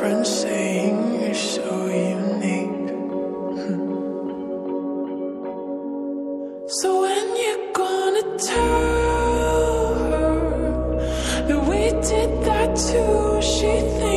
friends saying you're so unique. so when you gonna tell her that we did that too, she thinks.